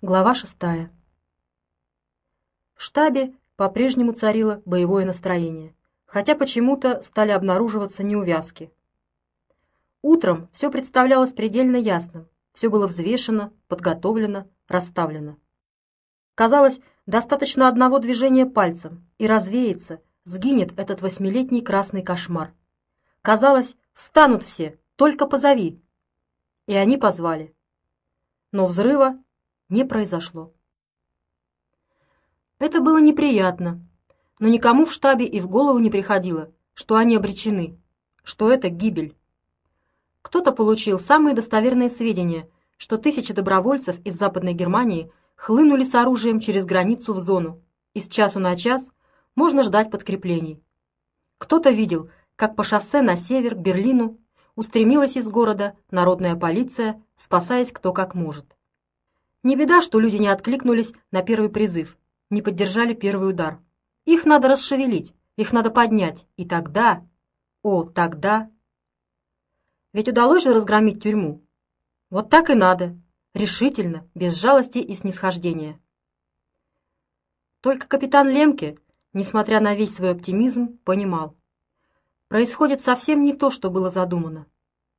Глава шестая. В штабе по-прежнему царило боевое настроение, хотя почему-то стали обнаруживаться неувязки. Утром все представлялось предельно ясным, все было взвешено, подготовлено, расставлено. Казалось, достаточно одного движения пальцем, и развеется, сгинет этот восьмилетний красный кошмар. Казалось, встанут все, только позови. И они позвали. Но взрыва не произошло. Это было неприятно, но никому в штабе и в голову не приходило, что они обречены, что это гибель. Кто-то получил самые достоверные сведения, что тысячи добровольцев из Западной Германии хлынули с оружием через границу в зону, и с часу на час можно ждать подкреплений. Кто-то видел, как по шоссе на север к Берлину устремилась из города народная полиция, спасаясь кто как может. Не беда, что люди не откликнулись на первый призыв, не поддержали первый удар. Их надо расшевелить, их надо поднять, и тогда... О, тогда... Ведь удалось же разгромить тюрьму. Вот так и надо, решительно, без жалости и снисхождения. Только капитан Лемке, несмотря на весь свой оптимизм, понимал. Происходит совсем не то, что было задумано.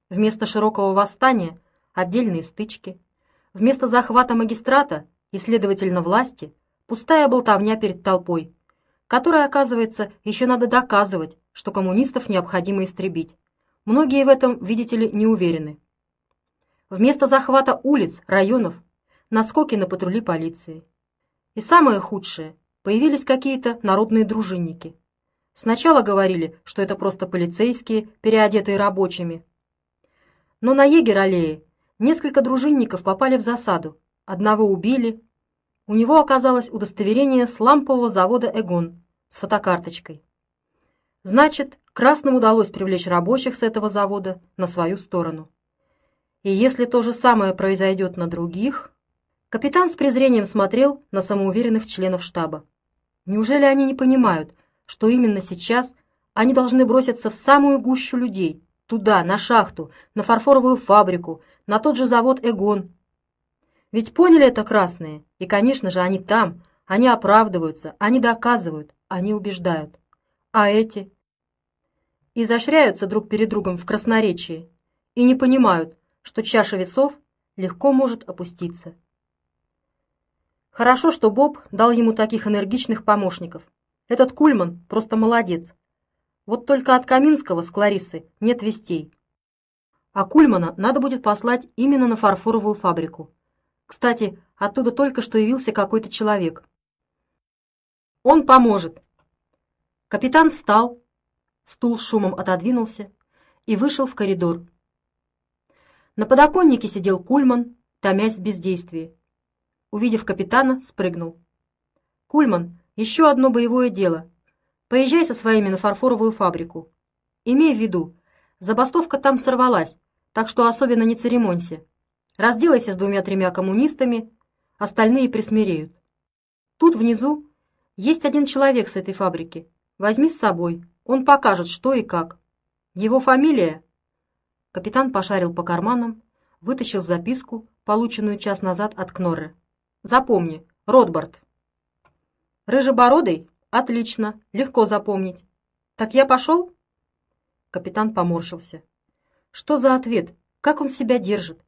Вместо широкого восстания – отдельные стычки – Вместо захвата магистрата и, следовательно, власти, пустая болтовня перед толпой, которой, оказывается, еще надо доказывать, что коммунистов необходимо истребить. Многие в этом, видите ли, не уверены. Вместо захвата улиц, районов, наскоки на патрули полиции. И самое худшее, появились какие-то народные дружинники. Сначала говорили, что это просто полицейские, переодетые рабочими. Но на егерь-аллее Несколько дружинников попали в засаду. Одного убили. У него оказалось удостоверение с лампового завода «Эгон» с фотокарточкой. Значит, красным удалось привлечь рабочих с этого завода на свою сторону. И если то же самое произойдет на других... Капитан с презрением смотрел на самоуверенных членов штаба. Неужели они не понимают, что именно сейчас они должны броситься в самую гущу людей, туда, на шахту, на фарфоровую фабрику, на тот же завод «Эгон». Ведь поняли это красные, и, конечно же, они там, они оправдываются, они доказывают, они убеждают. А эти изощряются друг перед другом в красноречии и не понимают, что чаша весов легко может опуститься. Хорошо, что Боб дал ему таких энергичных помощников. Этот Кульман просто молодец. Вот только от Каминского с Кларисы нет вестей а Кульмана надо будет послать именно на фарфоровую фабрику. Кстати, оттуда только что явился какой-то человек. Он поможет. Капитан встал, стул шумом отодвинулся и вышел в коридор. На подоконнике сидел Кульман, томясь в бездействии. Увидев капитана, спрыгнул. «Кульман, еще одно боевое дело. Поезжай со своими на фарфоровую фабрику. Имей в виду, Забастовка там сорвалась, так что особенно не церемонься. Разделайся с двумя-тремя коммунистами, остальные присмиреют. Тут внизу есть один человек с этой фабрики. Возьми с собой, он покажет, что и как. Его фамилия...» Капитан пошарил по карманам, вытащил записку, полученную час назад от Кнорре. «Запомни, Ротбард». «Рыжебородый? Отлично, легко запомнить. Так я пошел?» Капитан поморщился. Что за ответ? Как он себя держит?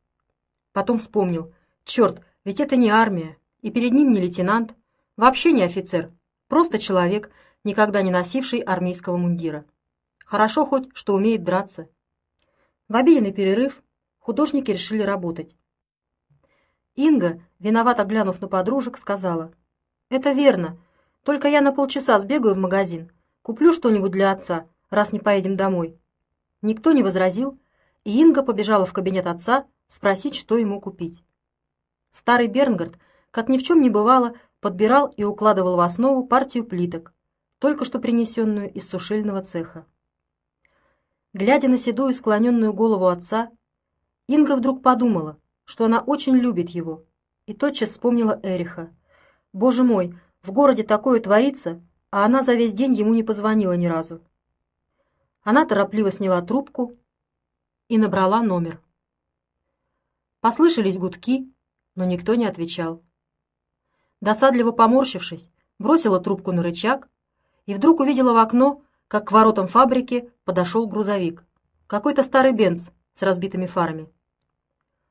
Потом вспомнил. Черт, ведь это не армия, и перед ним не лейтенант, вообще не офицер, просто человек, никогда не носивший армейского мундира. Хорошо хоть, что умеет драться. В обеденный перерыв художники решили работать. Инга, виновато глянув на подружек, сказала. «Это верно, только я на полчаса сбегаю в магазин, куплю что-нибудь для отца, раз не поедем домой». Никто не возразил, и Инга побежала в кабинет отца спросить, что ему купить. Старый Бернгард, как ни в чем не бывало, подбирал и укладывал в основу партию плиток, только что принесенную из сушильного цеха. Глядя на седую склоненную голову отца, Инга вдруг подумала, что она очень любит его, и тотчас вспомнила Эриха. «Боже мой, в городе такое творится, а она за весь день ему не позвонила ни разу». Она торопливо сняла трубку и набрала номер. Послышались гудки, но никто не отвечал. Досадливо поморщившись, бросила трубку на рычаг и вдруг увидела в окно, как к воротам фабрики подошел грузовик. Какой-то старый Бенц с разбитыми фарами.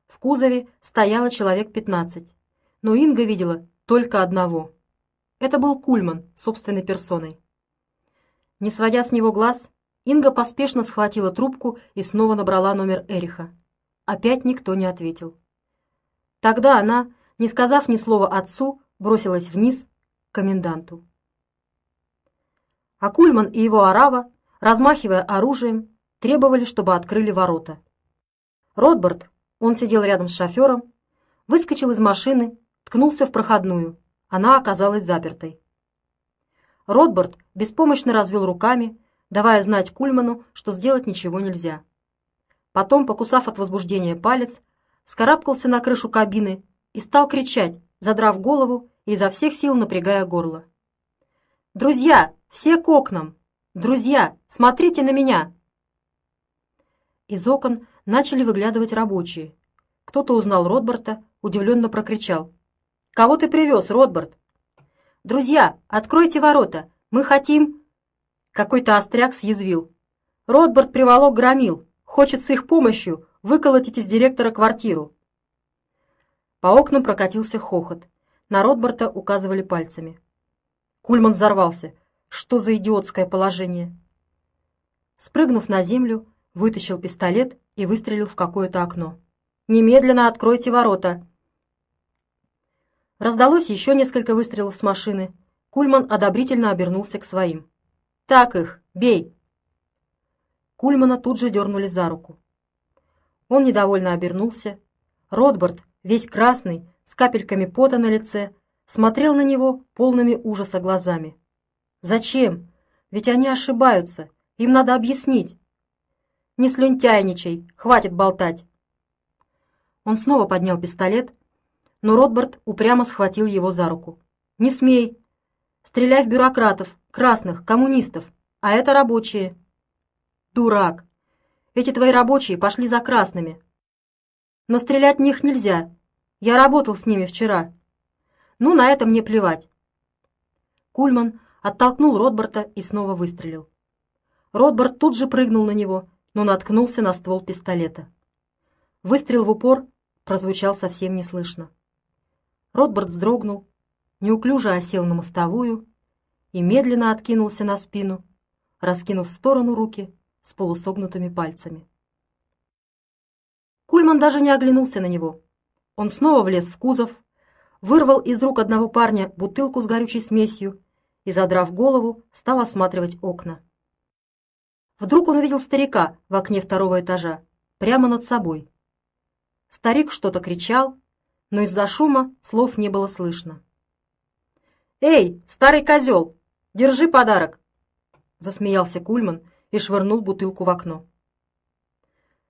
В кузове стояло человек 15, но Инга видела только одного. Это был Кульман собственной персоной. Не сводя с него глаз, Инга поспешно схватила трубку и снова набрала номер Эриха. Опять никто не ответил. Тогда она, не сказав ни слова отцу, бросилась вниз к коменданту. А Кульман и его арава, размахивая оружием, требовали, чтобы открыли ворота. Ротбард, он сидел рядом с шофером, выскочил из машины, ткнулся в проходную. Она оказалась запертой. Ротбард беспомощно развел руками, давая знать Кульману, что сделать ничего нельзя. Потом, покусав от возбуждения палец, вскарабкался на крышу кабины и стал кричать, задрав голову и изо всех сил напрягая горло. «Друзья, все к окнам! Друзья, смотрите на меня!» Из окон начали выглядывать рабочие. Кто-то узнал Ротбарта, удивленно прокричал. «Кого ты привез, Ротбарт?» «Друзья, откройте ворота! Мы хотим...» Какой-то остряк съязвил. «Ротбарт приволок громил. Хочет с их помощью выколотить из директора квартиру». По окнам прокатился хохот. На Ротбарта указывали пальцами. Кульман взорвался. «Что за идиотское положение?» Спрыгнув на землю, вытащил пистолет и выстрелил в какое-то окно. «Немедленно откройте ворота!» Раздалось еще несколько выстрелов с машины. Кульман одобрительно обернулся к своим. «Так их! Бей!» Кульмана тут же дернули за руку. Он недовольно обернулся. Ротбард, весь красный, с капельками пота на лице, смотрел на него полными ужаса глазами. «Зачем? Ведь они ошибаются. Им надо объяснить. Не слюнтяйничай, хватит болтать. Он снова поднял пистолет, но Ротбард упрямо схватил его за руку. «Не смей! Стреляй в бюрократов, красных, коммунистов, а это рабочие». «Дурак! Эти твои рабочие пошли за красными. Но стрелять в них нельзя. Я работал с ними вчера. Ну, на это мне плевать». Кульман оттолкнул Ротбарта и снова выстрелил. Ротбард тут же прыгнул на него, но наткнулся на ствол пистолета. Выстрел в упор прозвучал совсем неслышно. Ротбард вздрогнул, неуклюже осел на мостовую и медленно откинулся на спину, раскинув в сторону руки с полусогнутыми пальцами. Кульман даже не оглянулся на него. Он снова влез в кузов, вырвал из рук одного парня бутылку с горючей смесью и, задрав голову, стал осматривать окна. Вдруг он увидел старика в окне второго этажа, прямо над собой. Старик что-то кричал, но из-за шума слов не было слышно. «Эй, старый козел, держи подарок!» Засмеялся Кульман и швырнул бутылку в окно.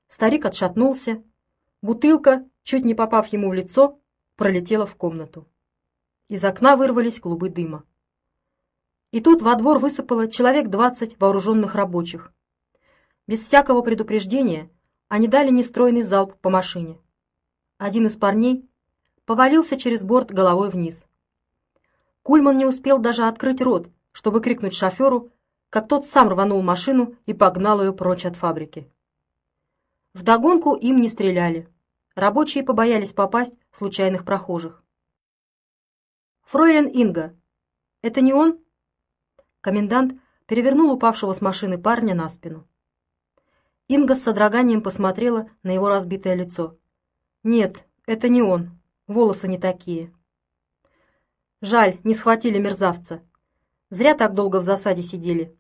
Старик отшатнулся. Бутылка, чуть не попав ему в лицо, пролетела в комнату. Из окна вырвались клубы дыма. И тут во двор высыпало человек двадцать вооруженных рабочих. Без всякого предупреждения они дали нестройный залп по машине. Один из парней повалился через борт головой вниз. Кульман не успел даже открыть рот, чтобы крикнуть шоферу, как тот сам рванул машину и погнал ее прочь от фабрики. Вдогонку им не стреляли. Рабочие побоялись попасть в случайных прохожих. «Фройлен Инга, это не он?» Комендант перевернул упавшего с машины парня на спину. Инга с содроганием посмотрела на его разбитое лицо. «Нет, это не он. Волосы не такие». «Жаль, не схватили мерзавца. Зря так долго в засаде сидели.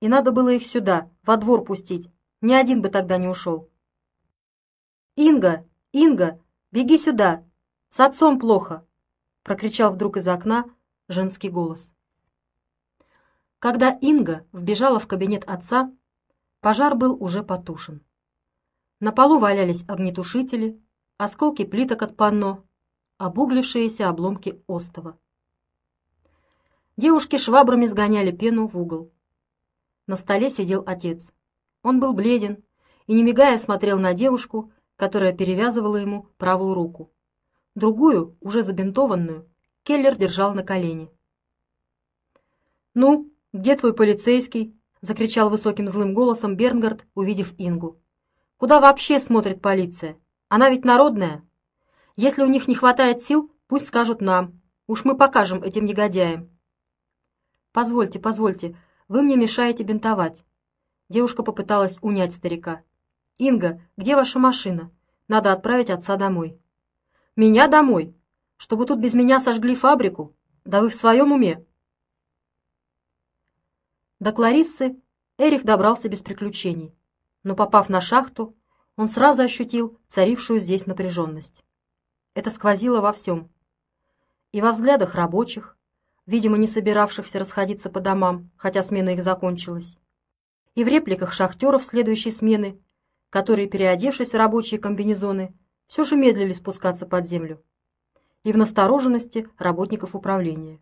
И надо было их сюда, во двор пустить. Ни один бы тогда не ушел». «Инга! Инга! Беги сюда! С отцом плохо!» прокричал вдруг из окна женский голос. Когда Инга вбежала в кабинет отца, Пожар был уже потушен. На полу валялись огнетушители, осколки плиток от панно, обуглившиеся обломки остова. Девушки швабрами сгоняли пену в угол. На столе сидел отец. Он был бледен и, не мигая, смотрел на девушку, которая перевязывала ему правую руку. Другую, уже забинтованную, Келлер держал на колени. «Ну, где твой полицейский?» — закричал высоким злым голосом Бернгард, увидев Ингу. «Куда вообще смотрит полиция? Она ведь народная. Если у них не хватает сил, пусть скажут нам. Уж мы покажем этим негодяям». «Позвольте, позвольте, вы мне мешаете бинтовать». Девушка попыталась унять старика. «Инга, где ваша машина? Надо отправить отца домой». «Меня домой? Чтобы тут без меня сожгли фабрику? Да вы в своем уме?» До Клариссы Эрих добрался без приключений, но, попав на шахту, он сразу ощутил царившую здесь напряженность. Это сквозило во всем. И во взглядах рабочих, видимо, не собиравшихся расходиться по домам, хотя смена их закончилась, и в репликах шахтеров следующей смены, которые, переодевшись в рабочие комбинезоны, все же медлили спускаться под землю, и в настороженности работников управления.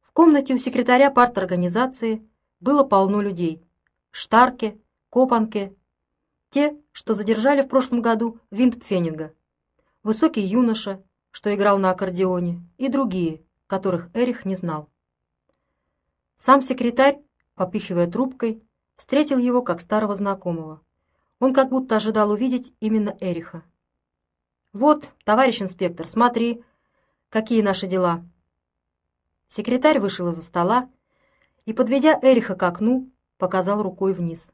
В комнате у секретаря парторганизации было полно людей. Штарке, Копанке, те, что задержали в прошлом году Виндпфенинга, высокий юноша, что играл на аккордеоне, и другие, которых Эрих не знал. Сам секретарь, попихивая трубкой, встретил его как старого знакомого. Он как будто ожидал увидеть именно Эриха. «Вот, товарищ инспектор, смотри, какие наши дела!» Секретарь вышел из-за стола и, подведя Эриха к окну, показал рукой вниз.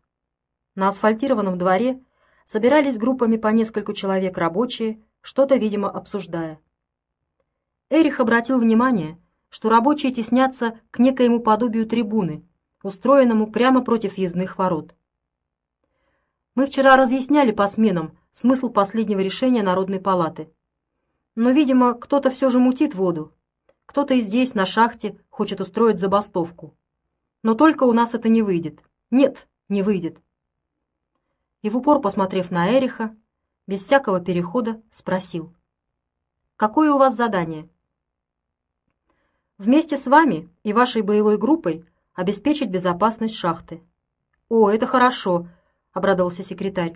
На асфальтированном дворе собирались группами по нескольку человек рабочие, что-то, видимо, обсуждая. Эрих обратил внимание, что рабочие теснятся к некоему подобию трибуны, устроенному прямо против въездных ворот. Мы вчера разъясняли по сменам смысл последнего решения Народной палаты. Но, видимо, кто-то все же мутит воду. Кто-то и здесь, на шахте, хочет устроить забастовку. Но только у нас это не выйдет. Нет, не выйдет и в упор посмотрев на Эриха, без всякого перехода спросил. «Какое у вас задание?» «Вместе с вами и вашей боевой группой обеспечить безопасность шахты». «О, это хорошо», — обрадовался секретарь.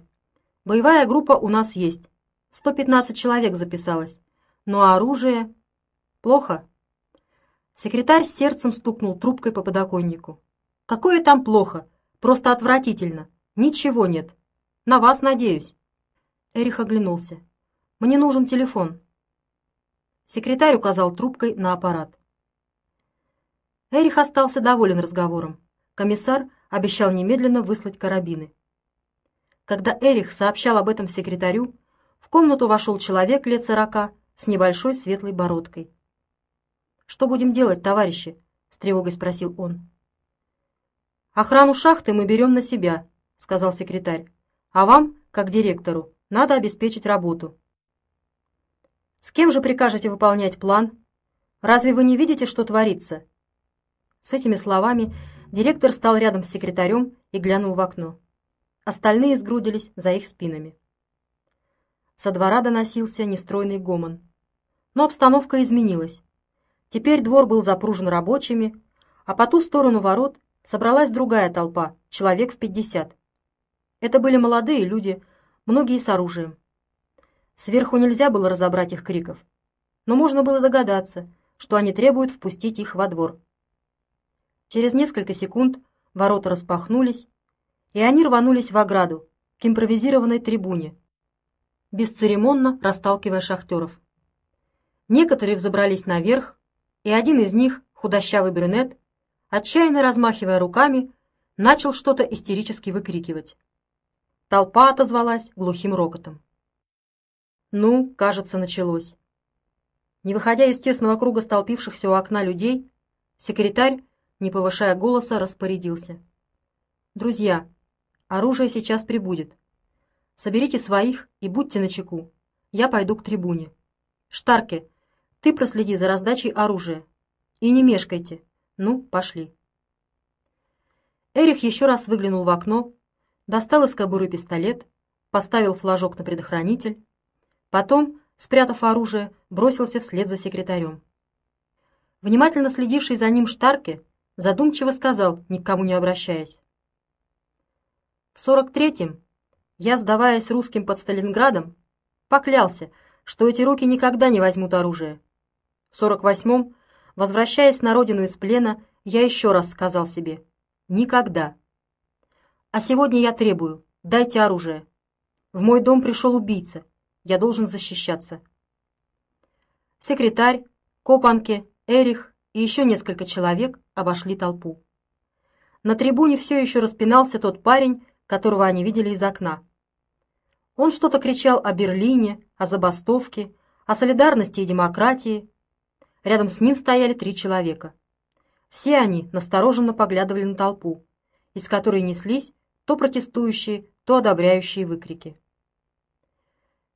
«Боевая группа у нас есть. 115 человек записалось. А оружие...» «Плохо?» Секретарь с сердцем стукнул трубкой по подоконнику. «Какое там плохо? Просто отвратительно. Ничего нет. На вас надеюсь». Эрих оглянулся. «Мне нужен телефон». Секретарь указал трубкой на аппарат. Эрих остался доволен разговором. Комиссар обещал немедленно выслать карабины. Когда Эрих сообщал об этом секретарю, в комнату вошел человек лет сорока с небольшой светлой бородкой. «Что будем делать, товарищи?» — с тревогой спросил он. «Охрану шахты мы берем на себя», — сказал секретарь. А вам, как директору, надо обеспечить работу. С кем же прикажете выполнять план? Разве вы не видите, что творится? С этими словами директор стал рядом с секретарем и глянул в окно. Остальные сгрудились за их спинами. Со двора доносился нестройный гомон. Но обстановка изменилась. Теперь двор был запружен рабочими, а по ту сторону ворот собралась другая толпа, человек в пятьдесят. Это были молодые люди, многие с оружием. Сверху нельзя было разобрать их криков, но можно было догадаться, что они требуют впустить их во двор. Через несколько секунд ворота распахнулись, и они рванулись в ограду, к импровизированной трибуне, бесцеремонно расталкивая шахтеров. Некоторые взобрались наверх, и один из них, худощавый брюнет, отчаянно размахивая руками, начал что-то истерически выкрикивать. Толпа отозвалась глухим рокотом. Ну, кажется, началось. Не выходя из тесного круга столпившихся у окна людей, секретарь, не повышая голоса, распорядился. «Друзья, оружие сейчас прибудет. Соберите своих и будьте начеку. Я пойду к трибуне. Штарке, ты проследи за раздачей оружия. И не мешкайте. Ну, пошли». Эрих еще раз выглянул в окно, достал из кобуры пистолет, поставил флажок на предохранитель, потом, спрятав оружие, бросился вслед за секретарем. Внимательно следивший за ним Штарке задумчиво сказал, никому не обращаясь. В 43-м я, сдаваясь русским под Сталинградом, поклялся, что эти руки никогда не возьмут оружие. В 48-м, возвращаясь на родину из плена, я еще раз сказал себе «Никогда». А сегодня я требую «Дайте оружие». В мой дом пришел убийца. Я должен защищаться. Секретарь, Копанке, Эрих и еще несколько человек обошли толпу. На трибуне все еще распинался тот парень, которого они видели из окна. Он что-то кричал о Берлине, о забастовке, о солидарности и демократии. Рядом с ним стояли три человека. Все они настороженно поглядывали на толпу, из которой неслись то протестующие, то одобряющие выкрики.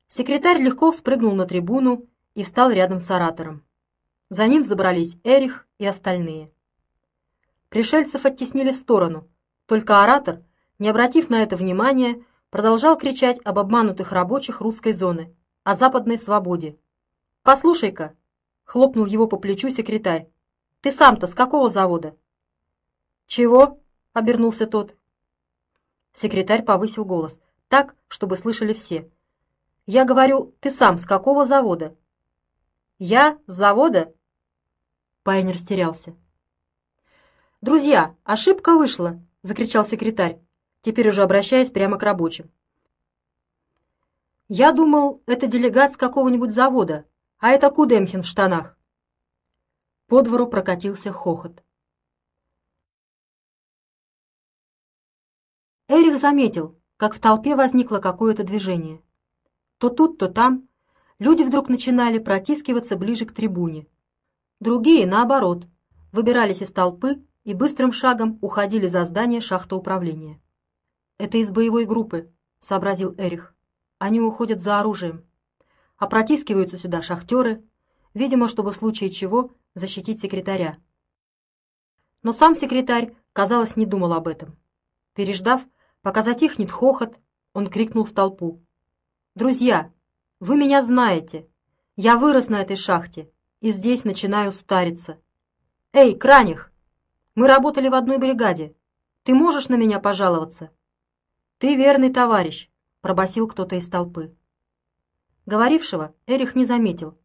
Секретарь легко спрыгнул на трибуну и встал рядом с оратором. За ним забрались Эрих и остальные. Пришельцев оттеснили в сторону, только оратор, не обратив на это внимания, продолжал кричать об обманутых рабочих русской зоны, о западной свободе. «Послушай-ка!» — хлопнул его по плечу секретарь. «Ты сам-то с какого завода?» «Чего?» — обернулся тот. Секретарь повысил голос, так, чтобы слышали все. «Я говорю, ты сам с какого завода?» «Я с завода?» Парень растерялся. «Друзья, ошибка вышла!» — закричал секретарь теперь уже обращаясь прямо к рабочим. «Я думал, это делегат с какого-нибудь завода, а это Кудемхин в штанах». По двору прокатился хохот. Эрих заметил, как в толпе возникло какое-то движение. То тут, то там люди вдруг начинали протискиваться ближе к трибуне. Другие, наоборот, выбирались из толпы и быстрым шагом уходили за здание шахтоуправления. «Это из боевой группы», — сообразил Эрих. «Они уходят за оружием. А протискиваются сюда шахтеры, видимо, чтобы в случае чего защитить секретаря». Но сам секретарь, казалось, не думал об этом. Переждав, пока затихнет хохот, он крикнул в толпу. «Друзья, вы меня знаете. Я вырос на этой шахте и здесь начинаю стариться. Эй, Краних, мы работали в одной бригаде. Ты можешь на меня пожаловаться?» «Ты верный товарищ», — пробасил кто-то из толпы. Говорившего Эрих не заметил.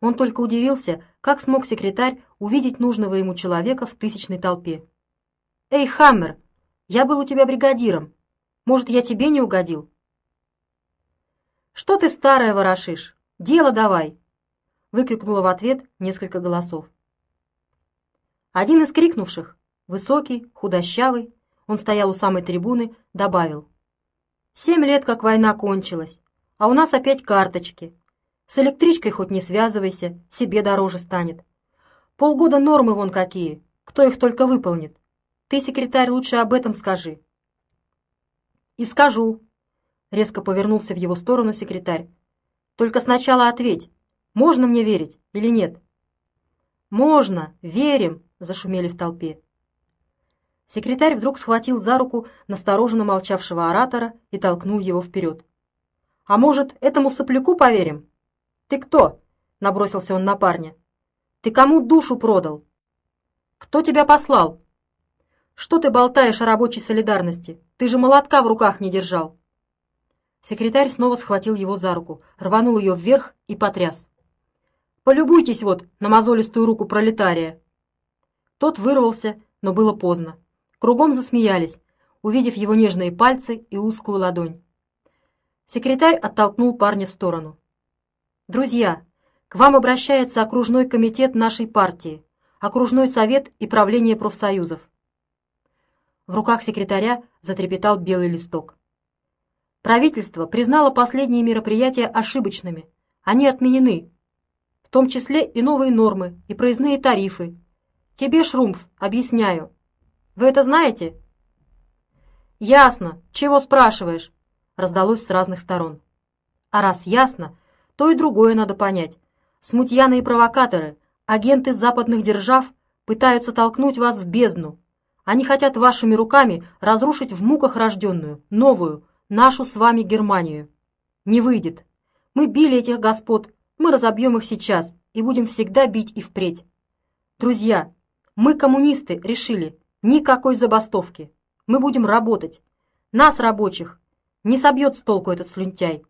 Он только удивился, как смог секретарь увидеть нужного ему человека в тысячной толпе. «Эй, Хаммер, я был у тебя бригадиром. Может, я тебе не угодил?» «Что ты старое ворошишь? Дело давай!» Выкрикнуло в ответ несколько голосов. Один из крикнувших, высокий, худощавый, он стоял у самой трибуны, добавил. «Семь лет, как война кончилась, а у нас опять карточки. С электричкой хоть не связывайся, себе дороже станет. Полгода нормы вон какие, кто их только выполнит. Ты, секретарь, лучше об этом скажи». «И скажу», — резко повернулся в его сторону секретарь. «Только сначала ответь, можно мне верить или нет?» «Можно, верим», — зашумели в толпе. Секретарь вдруг схватил за руку настороженно молчавшего оратора и толкнул его вперед. «А может, этому сопляку поверим?» «Ты кто?» — набросился он на парня. «Ты кому душу продал?» «Кто тебя послал?» «Что ты болтаешь о рабочей солидарности? Ты же молотка в руках не держал!» Секретарь снова схватил его за руку, рванул ее вверх и потряс. «Полюбуйтесь вот на мозолистую руку пролетария!» Тот вырвался, но было поздно. Кругом засмеялись, увидев его нежные пальцы и узкую ладонь. Секретарь оттолкнул парня в сторону. «Друзья, к вам обращается окружной комитет нашей партии, окружной совет и правление профсоюзов». В руках секретаря затрепетал белый листок. Правительство признало последние мероприятия ошибочными. Они отменены. Том числе и новые нормы, и проездные тарифы. Тебе, Шрумф, объясняю. Вы это знаете?» «Ясно. Чего спрашиваешь?» раздалось с разных сторон. «А раз ясно, то и другое надо понять. Смутьяны и провокаторы, агенты западных держав, пытаются толкнуть вас в бездну. Они хотят вашими руками разрушить в муках рожденную, новую, нашу с вами Германию. Не выйдет. Мы били этих господ, мы разобьем их сейчас и будем всегда бить и впредь. Друзья, мы, коммунисты, решили, Никакой забастовки. Мы будем работать. Нас, рабочих, не собьет с толку этот слюнтяй.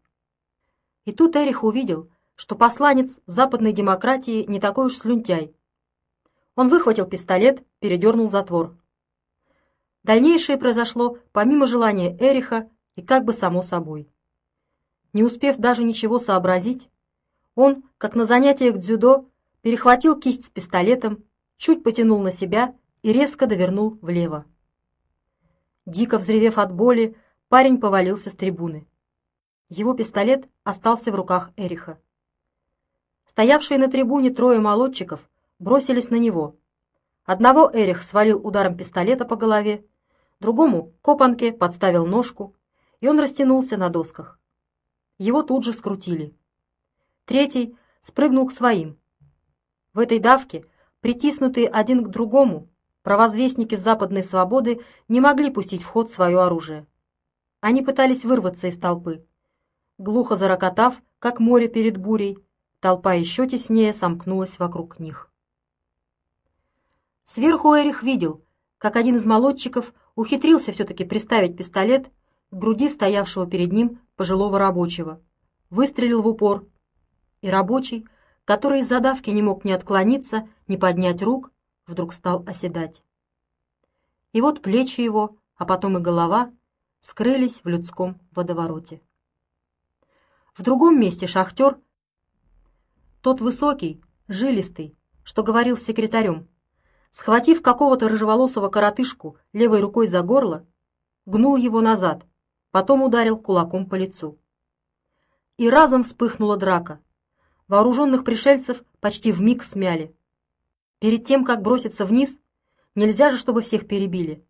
И тут Эрих увидел, что посланец западной демократии не такой уж слюнтяй. Он выхватил пистолет, передернул затвор. Дальнейшее произошло помимо желания Эриха и как бы само собой. Не успев даже ничего сообразить, он, как на занятиях дзюдо, перехватил кисть с пистолетом, чуть потянул на себя и резко довернул влево. Дико взревев от боли, парень повалился с трибуны. Его пистолет остался в руках Эриха. Стоявшие на трибуне трое молодчиков бросились на него. Одного Эрих свалил ударом пистолета по голове, другому Копанке подставил ножку, и он растянулся на досках. Его тут же скрутили. Третий спрыгнул к своим. В этой давке, притиснутые один к другому, провозвестники западной свободы не могли пустить в ход свое оружие. Они пытались вырваться из толпы. Глухо зарокотав, как море перед бурей, толпа еще теснее сомкнулась вокруг них. Сверху Эрих видел, как один из молодчиков ухитрился все-таки приставить пистолет к груди стоявшего перед ним пожилого рабочего, выстрелил в упор, и рабочий, который из задавки не мог ни отклониться, ни поднять рук, вдруг стал оседать. И вот плечи его, а потом и голова скрылись в людском водовороте. В другом месте шахтер, тот высокий, жилистый, что говорил с секретарем, схватив какого-то рыжеволосого коротышку левой рукой за горло, гнул его назад, потом ударил кулаком по лицу. И разом вспыхнула драка. Вооруженных пришельцев почти в миг смяли. Перед тем, как броситься вниз, нельзя же, чтобы всех перебили.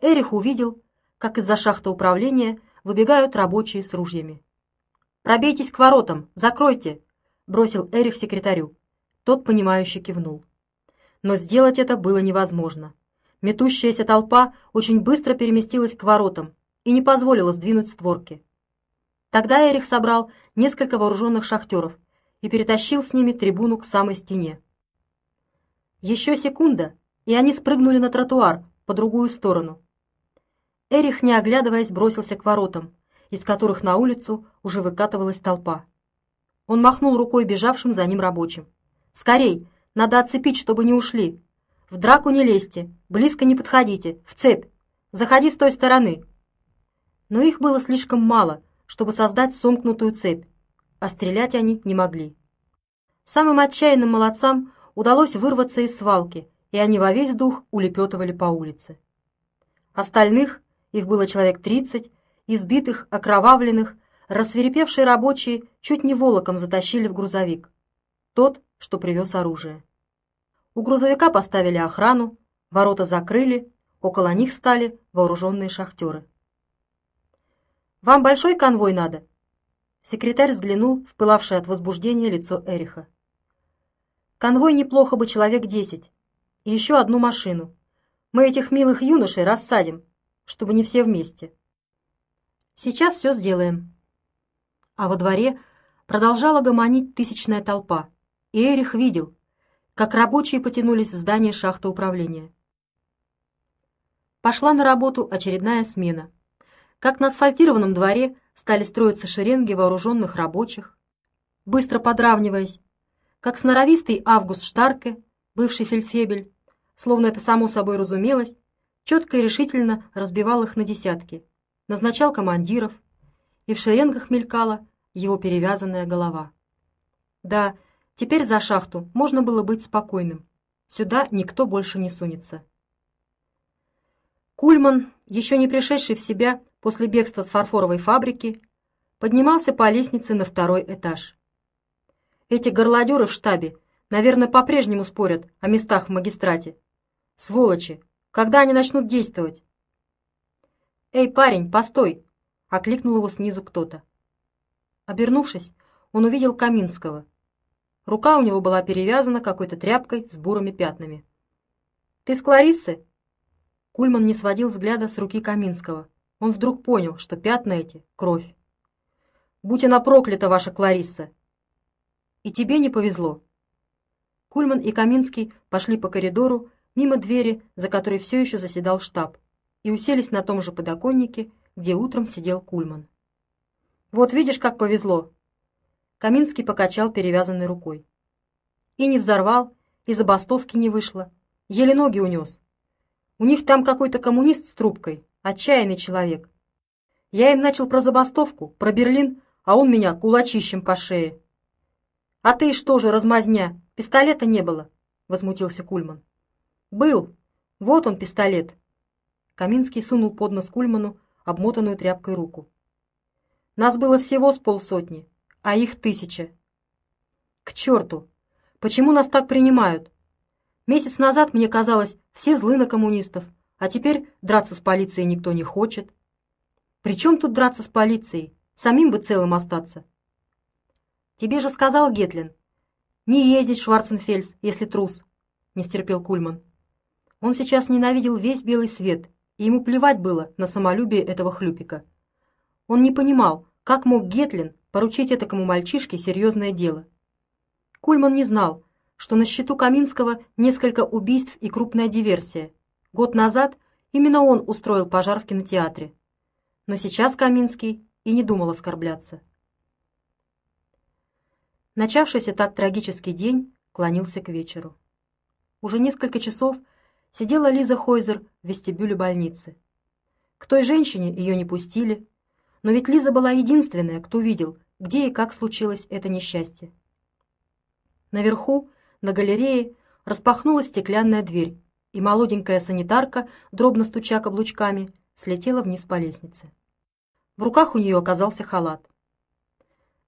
Эрих увидел, как из-за шахты управления выбегают рабочие с ружьями. «Пробейтесь к воротам, закройте!» — бросил Эрих секретарю. Тот, понимающе кивнул но сделать это было невозможно. Метущаяся толпа очень быстро переместилась к воротам и не позволила сдвинуть створки. Тогда Эрих собрал несколько вооруженных шахтеров и перетащил с ними трибуну к самой стене. Еще секунда, и они спрыгнули на тротуар по другую сторону. Эрих, не оглядываясь, бросился к воротам, из которых на улицу уже выкатывалась толпа. Он махнул рукой бежавшим за ним рабочим. «Скорей! Надо отцепить, чтобы не ушли. В драку не лезьте, близко не подходите, в цепь. Заходи с той стороны». Но их было слишком мало, чтобы создать сомкнутую цепь, а стрелять они не могли. Самым отчаянным молодцам удалось вырваться из свалки, и они во весь дух улепетывали по улице. Остальных, их было человек тридцать, избитых, окровавленных, рассверепевшие рабочие чуть не волоком затащили в грузовик. Тот, что привез оружие. У грузовика поставили охрану, ворота закрыли, около них стали вооруженные шахтеры. «Вам большой конвой надо?» Секретарь взглянул в пылавшее от возбуждения лицо Эриха. «Конвой неплохо бы человек десять. И еще одну машину. Мы этих милых юношей рассадим, чтобы не все вместе. Сейчас все сделаем». А во дворе продолжала гомонить тысячная толпа, и Эрих видел, как рабочие потянулись в здание шахты управления. Пошла на работу очередная смена. Как на асфальтированном дворе стали строиться шеренги вооруженных рабочих, быстро подравниваясь, как сноровистый Август Штарке, бывший фельдфебель, словно это само собой разумелось, четко и решительно разбивал их на десятки, назначал командиров, и в шеренгах мелькала его перевязанная голова. Да, Теперь за шахту можно было быть спокойным. Сюда никто больше не сунется. Кульман, еще не пришедший в себя после бегства с фарфоровой фабрики, поднимался по лестнице на второй этаж. Эти горлодеры в штабе, наверное, по-прежнему спорят о местах в магистрате. Сволочи! Когда они начнут действовать? «Эй, парень, постой!» — окликнул его снизу кто-то. Обернувшись, он увидел Каминского — Рука у него была перевязана какой-то тряпкой с бурыми пятнами. «Ты с Клариссы?» Кульман не сводил взгляда с руки Каминского. Он вдруг понял, что пятна эти — кровь. «Будь она проклята, ваша Кларисса!» «И тебе не повезло». Кульман и Каминский пошли по коридору мимо двери, за которой все еще заседал штаб, и уселись на том же подоконнике, где утром сидел Кульман. «Вот видишь, как повезло!» Каминский покачал перевязанной рукой. И не взорвал, и забастовки не вышло. Еле ноги унес. У них там какой-то коммунист с трубкой, отчаянный человек. Я им начал про забастовку, про Берлин, а он меня кулачищем по шее. «А ты что же, размазня, пистолета не было?» — возмутился Кульман. «Был. Вот он, пистолет». Каминский сунул под нос Кульману обмотанную тряпкой руку. «Нас было всего с полсотни, а их тысяча». «К черту! Почему нас так принимают? Месяц назад мне казалось, все злы на коммунистов, а теперь драться с полицией никто не хочет. При чем тут драться с полицией? Самим бы целым остаться. Тебе же сказал Гетлин. Не ездить, Шварценфельс, если трус, не стерпел Кульман. Он сейчас ненавидел весь белый свет, и ему плевать было на самолюбие этого хлюпика. Он не понимал, как мог Гетлин поручить этому мальчишке серьезное дело. Кульман не знал, что на счету Каминского несколько убийств и крупная диверсия. Год назад именно он устроил пожар в кинотеатре но сейчас Каминский и не думал оскорбляться. Начавшийся так трагический день клонился к вечеру. Уже несколько часов сидела Лиза Хойзер в вестибюле больницы. К той женщине ее не пустили, но ведь Лиза была единственная, кто видел, где и как случилось это несчастье. Наверху, на галерее, распахнулась стеклянная дверь, и молоденькая санитарка, дробно стуча каблучками, слетела вниз по лестнице. В руках у нее оказался халат.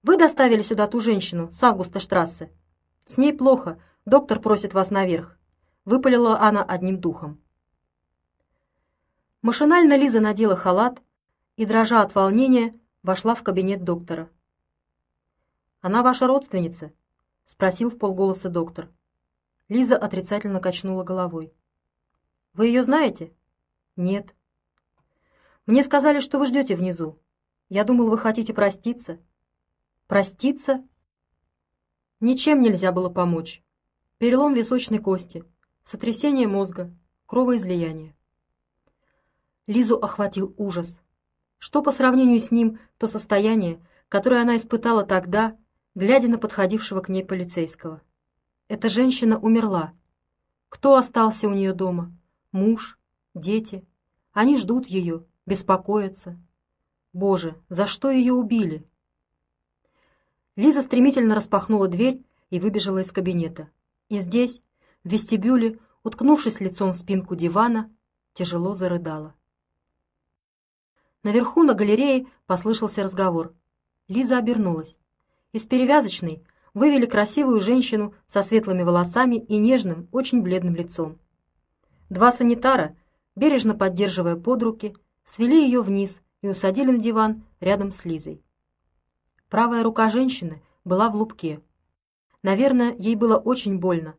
«Вы доставили сюда ту женщину с Августа Штрассе. С ней плохо, доктор просит вас наверх», — выпалила она одним духом. Машинально Лиза надела халат и, дрожа от волнения, вошла в кабинет доктора. «Она ваша родственница?» — спросил в полголоса доктор. Лиза отрицательно качнула головой. «Вы ее знаете?» «Нет». Мне сказали, что вы ждете внизу. Я думал, вы хотите проститься. Проститься? Ничем нельзя было помочь. Перелом височной кости, сотрясение мозга, кровоизлияние. Лизу охватил ужас. Что по сравнению с ним то состояние, которое она испытала тогда, глядя на подходившего к ней полицейского. Эта женщина умерла. Кто остался у нее дома? Муж? Дети? Они ждут ее, беспокоятся. Боже, за что ее убили? Лиза стремительно распахнула дверь и выбежала из кабинета. И здесь, в вестибюле, уткнувшись лицом в спинку дивана, тяжело зарыдала. Наверху на галерее послышался разговор. Лиза обернулась. Из перевязочной вывели красивую женщину со светлыми волосами и нежным, очень бледным лицом. Два санитара, бережно поддерживая под руки, свели ее вниз и усадили на диван рядом с Лизой. Правая рука женщины была в лупке. Наверное, ей было очень больно.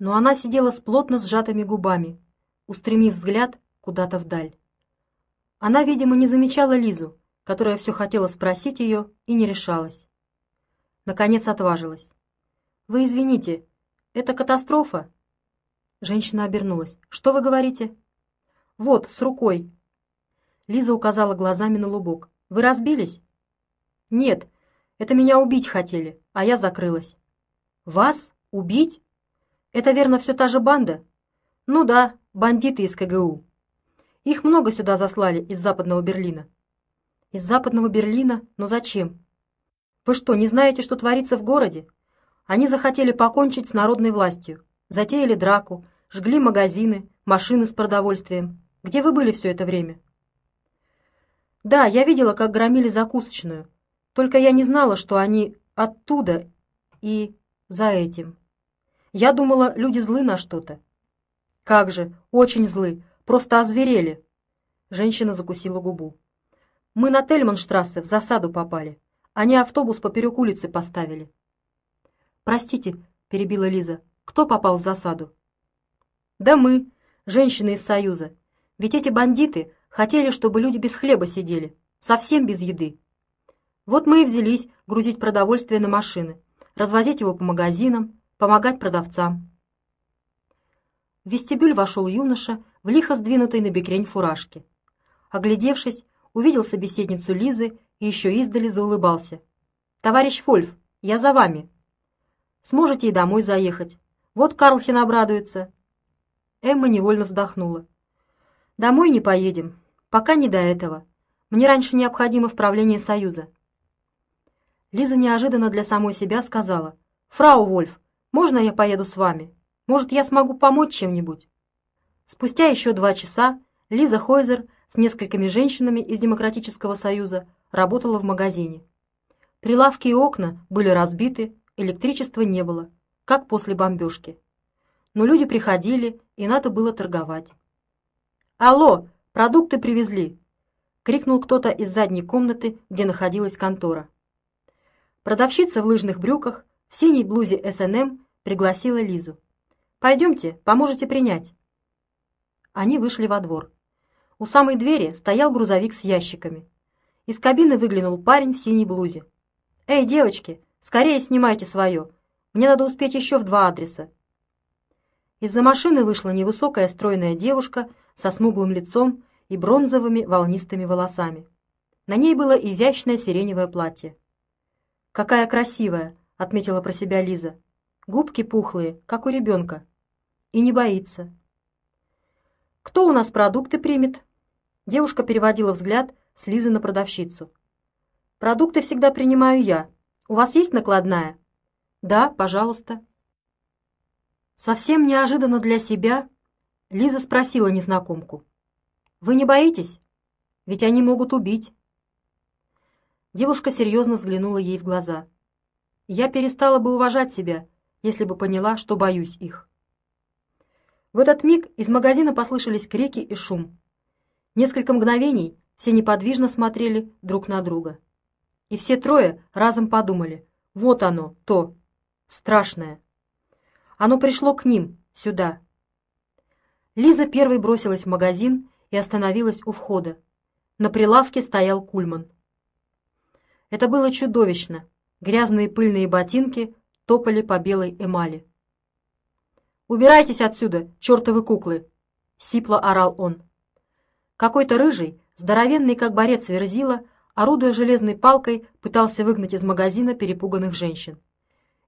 Но она сидела с плотно сжатыми губами, устремив взгляд куда-то вдаль. Она, видимо, не замечала Лизу, которая все хотела спросить ее и не решалась. Наконец отважилась. «Вы извините, это катастрофа?» Женщина обернулась. «Что вы говорите?» «Вот, с рукой. Лиза указала глазами на лубок. «Вы разбились?» «Нет, это меня убить хотели, а я закрылась». «Вас? Убить? Это, верно, все та же банда?» «Ну да, бандиты из КГУ. Их много сюда заслали из Западного Берлина». «Из Западного Берлина? Но зачем?» «Вы что, не знаете, что творится в городе?» Они захотели покончить с народной властью, затеяли драку, жгли магазины, машины с продовольствием. Где вы были все это время?» Да, я видела, как громили закусочную. Только я не знала, что они оттуда и за этим. Я думала, люди злы на что-то. Как же, очень злы, просто озверели. Женщина закусила губу. Мы на Тельманштрассе в засаду попали. Они автобус поперек улицы поставили. Простите, перебила Лиза. Кто попал в засаду? Да мы, женщины из Союза. Ведь эти бандиты Хотели, чтобы люди без хлеба сидели, совсем без еды. Вот мы и взялись грузить продовольствие на машины, развозить его по магазинам, помогать продавцам. В вестибюль вошел юноша в лихо сдвинутой на бекрень фуражке. Оглядевшись, увидел собеседницу Лизы и еще издали заулыбался. «Товарищ Фольф, я за вами. Сможете и домой заехать. Вот Карлхин обрадуется». Эмма невольно вздохнула. «Домой не поедем. Пока не до этого. Мне раньше необходимо вправление Союза». Лиза неожиданно для самой себя сказала. «Фрау Вольф, можно я поеду с вами? Может, я смогу помочь чем-нибудь?» Спустя еще два часа Лиза Хойзер с несколькими женщинами из Демократического Союза работала в магазине. Прилавки и окна были разбиты, электричества не было, как после бомбежки. Но люди приходили, и надо было торговать. «Алло, продукты привезли!» — крикнул кто-то из задней комнаты, где находилась контора. Продавщица в лыжных брюках, в синей блузе СНМ пригласила Лизу. «Пойдемте, поможете принять». Они вышли во двор. У самой двери стоял грузовик с ящиками. Из кабины выглянул парень в синей блузе. «Эй, девочки, скорее снимайте свое. Мне надо успеть еще в два адреса». Из-за машины вышла невысокая стройная девушка со смуглым лицом и бронзовыми волнистыми волосами. На ней было изящное сиреневое платье. «Какая красивая!» — отметила про себя Лиза. «Губки пухлые, как у ребенка. И не боится». «Кто у нас продукты примет?» Девушка переводила взгляд с Лизы на продавщицу. «Продукты всегда принимаю я. У вас есть накладная?» «Да, пожалуйста». Совсем неожиданно для себя Лиза спросила незнакомку. «Вы не боитесь? Ведь они могут убить». Девушка серьезно взглянула ей в глаза. «Я перестала бы уважать себя, если бы поняла, что боюсь их». В этот миг из магазина послышались крики и шум. Несколько мгновений все неподвижно смотрели друг на друга. И все трое разом подумали, вот оно, то, страшное. Оно пришло к ним, сюда. Лиза первой бросилась в магазин и остановилась у входа. На прилавке стоял Кульман. Это было чудовищно. Грязные пыльные ботинки топали по белой эмали. «Убирайтесь отсюда, чертовы куклы!» — сипло орал он. Какой-то рыжий, здоровенный как борец Верзила, орудуя железной палкой, пытался выгнать из магазина перепуганных женщин.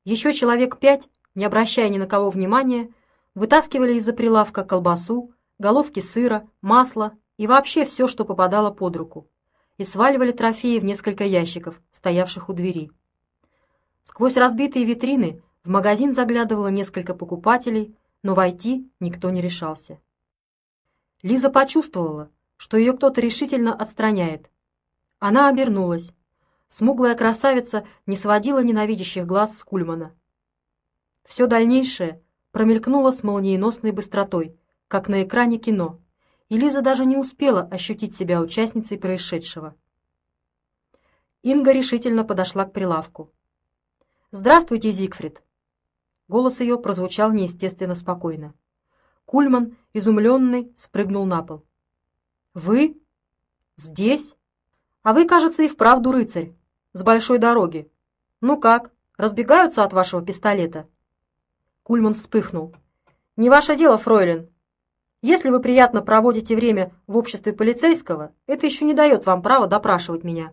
Еще человек пять, не обращая ни на кого внимания, вытаскивали из-за прилавка колбасу, головки сыра, масло и вообще все, что попадало под руку, и сваливали трофеи в несколько ящиков, стоявших у двери. Сквозь разбитые витрины в магазин заглядывало несколько покупателей, но войти никто не решался. Лиза почувствовала, что ее кто-то решительно отстраняет. Она обернулась. Смуглая красавица не сводила ненавидящих глаз с Кульмана. Все дальнейшее промелькнуло с молниеносной быстротой, как на экране кино, и даже не успела ощутить себя участницей происшедшего. Инга решительно подошла к прилавку. «Здравствуйте, Зигфрид!» Голос ее прозвучал неестественно спокойно. Кульман, изумленный, спрыгнул на пол. «Вы? Здесь? А вы, кажется, и вправду рыцарь. С большой дороги. Ну как, разбегаются от вашего пистолета?» Кульман вспыхнул. «Не ваше дело, фройлен. Если вы приятно проводите время в обществе полицейского, это еще не дает вам права допрашивать меня».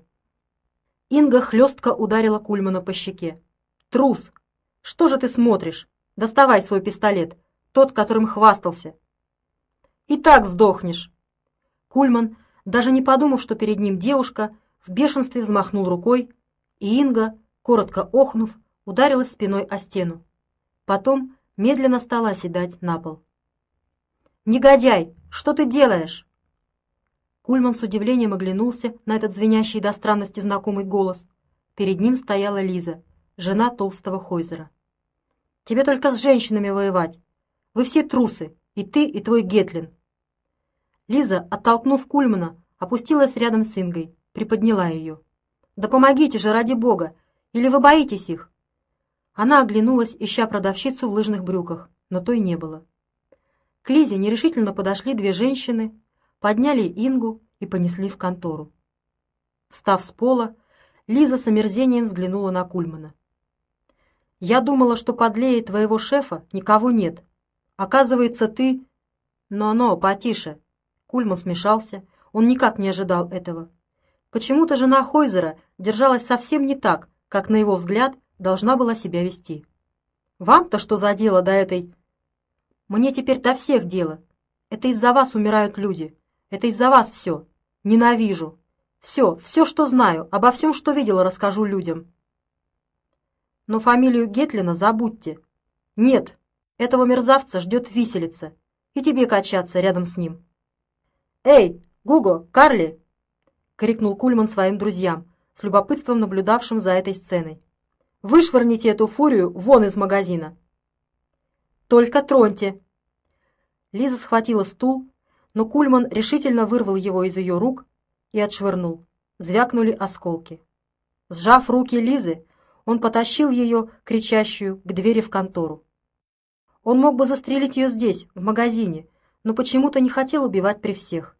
Инга хлестко ударила Кульмана по щеке. «Трус! Что же ты смотришь? Доставай свой пистолет, тот, которым хвастался. И так сдохнешь. Кульман, даже не подумав, что перед ним девушка, в бешенстве взмахнул рукой, и Инга, коротко охнув, ударилась спиной о стену. Потом медленно стала оседать на пол. «Негодяй, что ты делаешь?» Кульман с удивлением оглянулся на этот звенящий до странности знакомый голос. Перед ним стояла Лиза, жена толстого Хойзера. Тебе только с женщинами воевать. Вы все трусы, и ты, и твой Гетлин». Лиза, оттолкнув Кульмана, опустилась рядом с Ингой, приподняла ее. «Да помогите же, ради бога! Или вы боитесь их?» Она оглянулась, ища продавщицу в лыжных брюках, но той не было. К Лизе нерешительно подошли две женщины, подняли Ингу и понесли в контору. Встав с пола, Лиза с омерзением взглянула на Кульмана. Я думала, что подлее твоего шефа никого нет. Оказывается, ты... Но-но, потише. Кульман смешался. Он никак не ожидал этого. Почему-то жена Хойзера держалась совсем не так, как на его взгляд должна была себя вести. «Вам-то что за дело до этой...» «Мне теперь до всех дело. Это из-за вас умирают люди. Это из-за вас все. Ненавижу. Все, все, что знаю, обо всем, что видела, расскажу людям. Но фамилию Гетлина забудьте. Нет, этого мерзавца ждет виселица. И тебе качаться рядом с ним. «Эй, Гуго, Карли!» — крикнул Кульман своим друзьям, с любопытством наблюдавшим за этой сценой. «Вышвырните эту фурию вон из магазина!» «Только троньте!» Лиза схватила стул, но Кульман решительно вырвал его из ее рук и отшвырнул. Звякнули осколки. Сжав руки Лизы, он потащил ее, кричащую, к двери в контору. Он мог бы застрелить ее здесь, в магазине, но почему-то не хотел убивать при всех.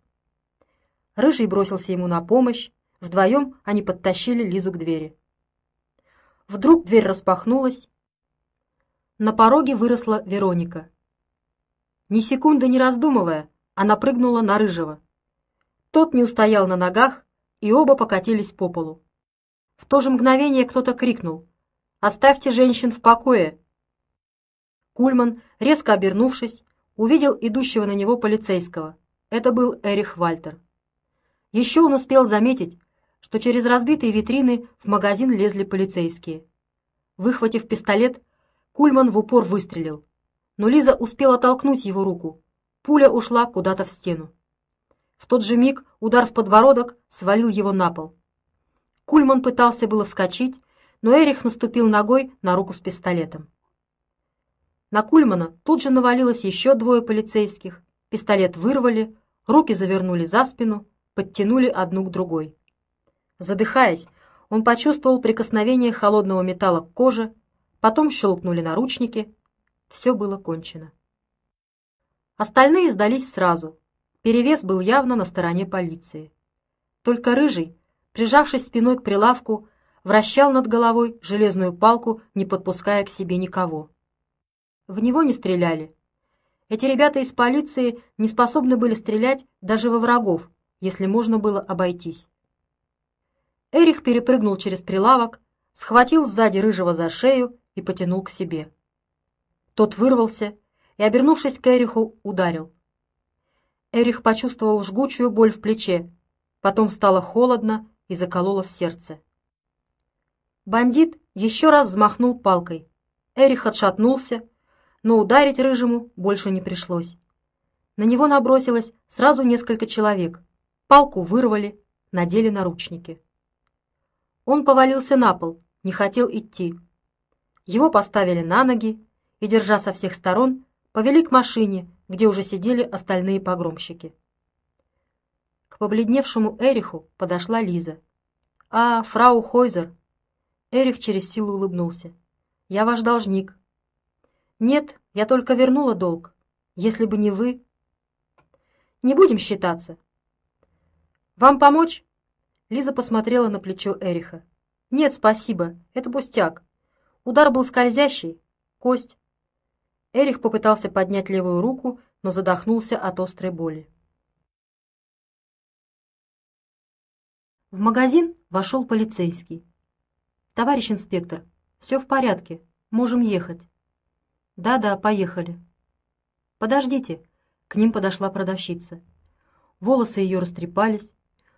Рыжий бросился ему на помощь, вдвоем они подтащили Лизу к двери. Вдруг дверь распахнулась. На пороге выросла Вероника. Ни секунды не раздумывая, она прыгнула на Рыжего. Тот не устоял на ногах, и оба покатились по полу. В то же мгновение кто-то крикнул «Оставьте женщин в покое!». Кульман, резко обернувшись, увидел идущего на него полицейского. Это был Эрих Вальтер. Еще он успел заметить, что через разбитые витрины в магазин лезли полицейские. Выхватив пистолет, Кульман в упор выстрелил но Лиза успела толкнуть его руку. Пуля ушла куда-то в стену. В тот же миг удар в подбородок свалил его на пол. Кульман пытался было вскочить, но Эрих наступил ногой на руку с пистолетом. На Кульмана тут же навалилось еще двое полицейских. Пистолет вырвали, руки завернули за спину, подтянули одну к другой. Задыхаясь, он почувствовал прикосновение холодного металла к коже, потом щелкнули наручники, все было кончено. Остальные сдались сразу. Перевес был явно на стороне полиции. Только Рыжий, прижавшись спиной к прилавку, вращал над головой железную палку, не подпуская к себе никого. В него не стреляли. Эти ребята из полиции не способны были стрелять даже во врагов, если можно было обойтись. Эрих перепрыгнул через прилавок, схватил сзади Рыжего за шею и потянул к себе. Тот вырвался и, обернувшись к Эриху, ударил. Эрих почувствовал жгучую боль в плече, потом стало холодно и закололо в сердце. Бандит еще раз взмахнул палкой. Эрих отшатнулся, но ударить рыжему больше не пришлось. На него набросилось сразу несколько человек. Палку вырвали, надели наручники. Он повалился на пол, не хотел идти. Его поставили на ноги и, держа со всех сторон, повели к машине, где уже сидели остальные погромщики. К побледневшему Эриху подошла Лиза. «А, фрау Хойзер!» Эрих через силу улыбнулся. «Я ваш должник». «Нет, я только вернула долг. Если бы не вы...» «Не будем считаться». «Вам помочь?» Лиза посмотрела на плечо Эриха. «Нет, спасибо, это пустяк. Удар был скользящий, кость. Эрих попытался поднять левую руку, но задохнулся от острой боли. В магазин вошел полицейский. «Товарищ инспектор, все в порядке, можем ехать». «Да-да, поехали». «Подождите», — к ним подошла продавщица. Волосы ее растрепались,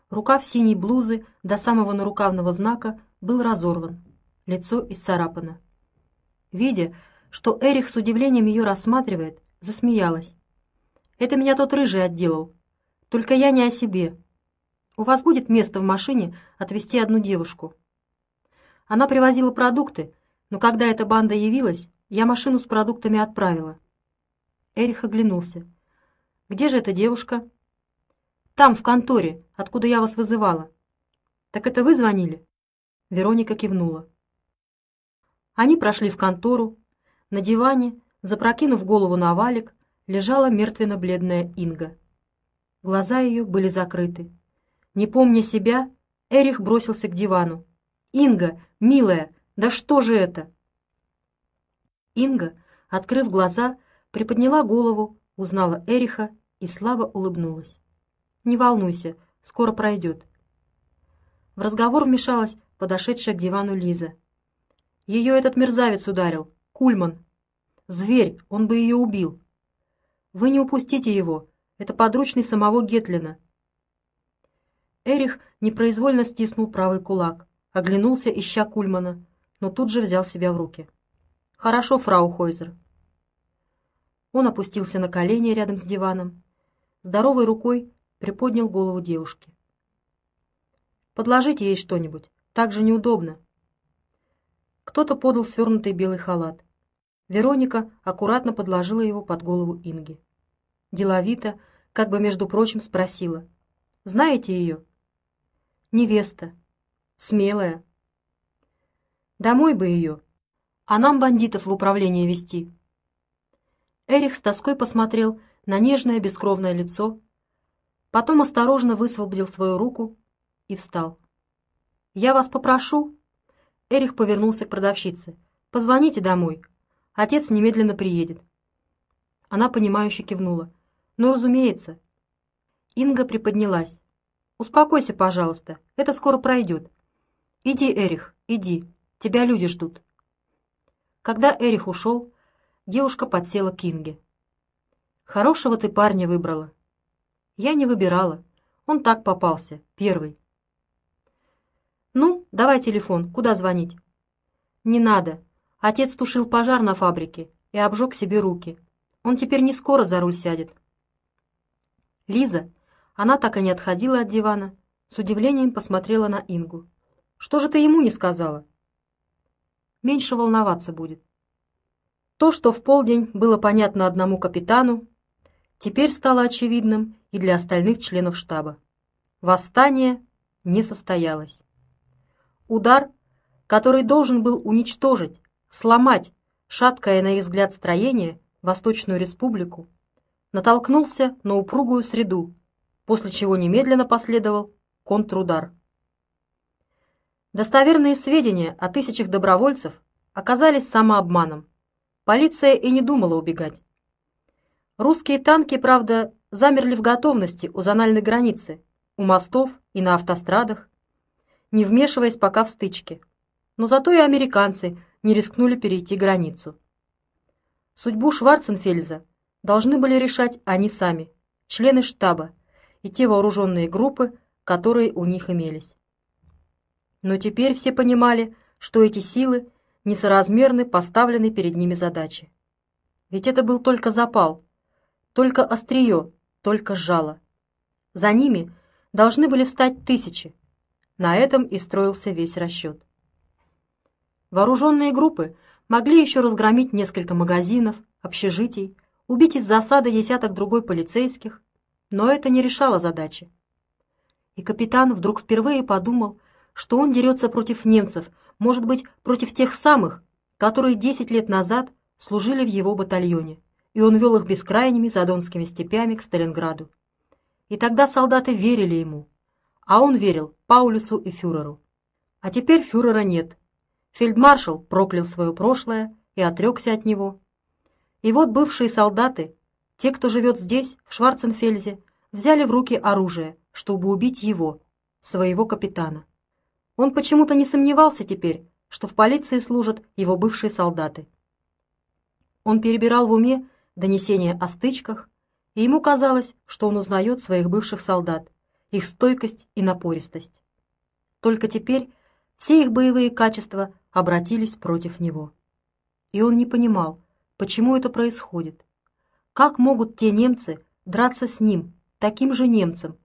рукав синей блузы до самого нарукавного знака был разорван, лицо исцарапано. Видя, что Эрих с удивлением ее рассматривает, засмеялась. «Это меня тот рыжий отделал. Только я не о себе. У вас будет место в машине отвезти одну девушку». Она привозила продукты, но когда эта банда явилась, я машину с продуктами отправила. Эрих оглянулся. «Где же эта девушка?» «Там, в конторе, откуда я вас вызывала». «Так это вы звонили?» Вероника кивнула. Они прошли в контору, на диване, запрокинув голову на валик, лежала мертвенно-бледная Инга. Глаза ее были закрыты. Не помня себя, Эрих бросился к дивану. «Инга, милая, да что же это?» Инга, открыв глаза, приподняла голову, узнала Эриха и слабо улыбнулась. «Не волнуйся, скоро пройдет». В разговор вмешалась подошедшая к дивану Лиза. Ее этот мерзавец ударил, Кульман. Зверь, он бы ее убил. Вы не упустите его, это подручный самого Гетлина. Эрих непроизвольно стиснул правый кулак, оглянулся, ища Кульмана, но тут же взял себя в руки. «Хорошо, фрау Хойзер». Он опустился на колени рядом с диваном, здоровой рукой приподнял голову девушки. «Подложите ей что-нибудь, так же неудобно». Кто-то подал свернутый белый халат. Вероника аккуратно подложила его под голову Инги. Деловито, как бы между прочим, спросила. «Знаете ее?» «Невеста. Смелая. Домой бы ее, а нам бандитов в управление вести». Эрих с тоской посмотрел на нежное бескровное лицо, потом осторожно высвободил свою руку и встал. «Я вас попрошу...» Эрих повернулся к продавщице. «Позвоните домой. Отец немедленно приедет». Она, понимающе кивнула. «Ну, разумеется». Инга приподнялась. «Успокойся, пожалуйста. Это скоро пройдет. Иди, Эрих, иди. Тебя люди ждут». Когда Эрих ушел, девушка подсела к Инге. «Хорошего ты парня выбрала». «Я не выбирала. Он так попался, первый». «Ну, давай телефон. Куда звонить?» «Не надо. Отец тушил пожар на фабрике и обжег себе руки. Он теперь не скоро за руль сядет». Лиза, она так и не отходила от дивана, с удивлением посмотрела на Ингу. «Что же ты ему не сказала?» «Меньше волноваться будет». То, что в полдень было понятно одному капитану, теперь стало очевидным и для остальных членов штаба. Восстание не состоялось. Удар, который должен был уничтожить, сломать шаткое на их взгляд строение, Восточную Республику, натолкнулся на упругую среду, после чего немедленно последовал контрудар. Достоверные сведения о тысячах добровольцев оказались самообманом. Полиция и не думала убегать. Русские танки, правда, замерли в готовности у зональной границы, у мостов и на автострадах, не вмешиваясь пока в стычки. Но зато и американцы не рискнули перейти границу. Судьбу Шварценфельза должны были решать они сами, члены штаба и те вооруженные группы, которые у них имелись. Но теперь все понимали, что эти силы несоразмерны поставленной перед ними задаче. Ведь это был только запал, только острие, только жало. За ними должны были встать тысячи. На этом и строился весь расчет. Вооруженные группы могли еще разгромить несколько магазинов, общежитий, убить из засады десяток другой полицейских, но это не решало задачи. И капитан вдруг впервые подумал, что он дерется против немцев может быть, против тех самых, которые 10 лет назад служили в его батальоне, и он вел их бескрайними задонскими степями к Сталинграду. И тогда солдаты верили ему, а он верил Паулюсу и фюреру. А теперь фюрера нет. Фельдмаршал проклял свое прошлое и отрекся от него. И вот бывшие солдаты, те, кто живет здесь, в Шварценфельзе, взяли в руки оружие, чтобы убить его, своего капитана. Он почему-то не сомневался теперь, что в полиции служат его бывшие солдаты. Он перебирал в уме донесения о стычках, и ему казалось, что он узнает своих бывших солдат, их стойкость и напористость. Только теперь все их боевые качества обратились против него. И он не понимал, почему это происходит. Как могут те немцы драться с ним, таким же немцем?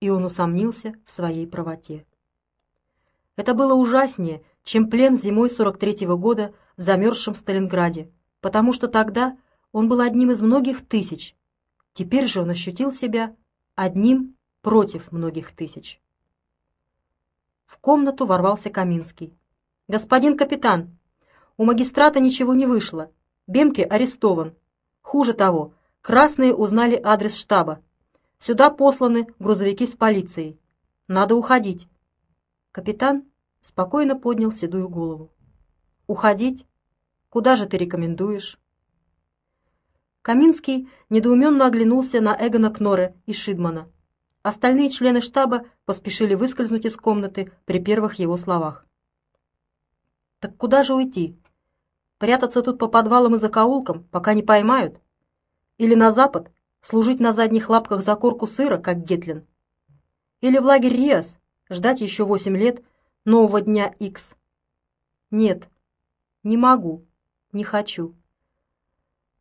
И он усомнился в своей правоте. Это было ужаснее, чем плен зимой 43-го года в замерзшем Сталинграде, потому что тогда он был одним из многих тысяч. Теперь же он ощутил себя одним против многих тысяч. В комнату ворвался Каминский. «Господин капитан, у магистрата ничего не вышло. Бемке арестован. Хуже того, красные узнали адрес штаба. Сюда посланы грузовики с полицией. Надо уходить». Капитан спокойно поднял седую голову. «Уходить? Куда же ты рекомендуешь?» Каминский недоуменно оглянулся на Эгона Кноре и Шидмана. Остальные члены штаба поспешили выскользнуть из комнаты при первых его словах. Так куда же уйти? Прятаться тут по подвалам и закоулкам, пока не поймают? Или на запад, служить на задних лапках за корку сыра, как Гетлин? Или в лагерь Риас, ждать еще восемь лет нового дня Икс? Нет, не могу, не хочу.